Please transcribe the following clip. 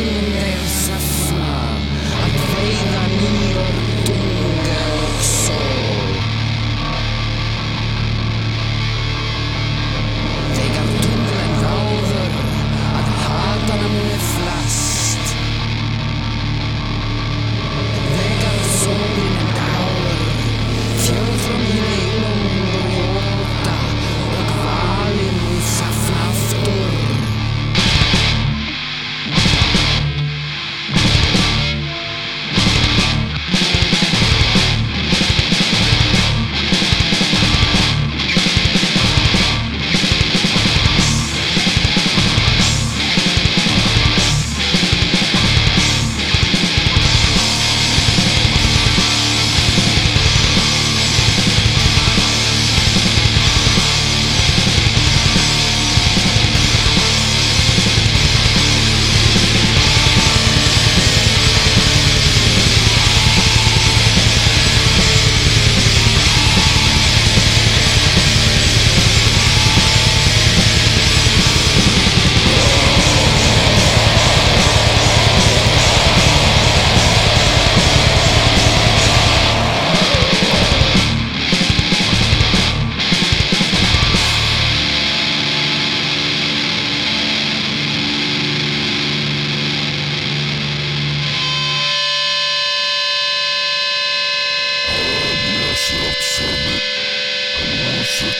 silêncio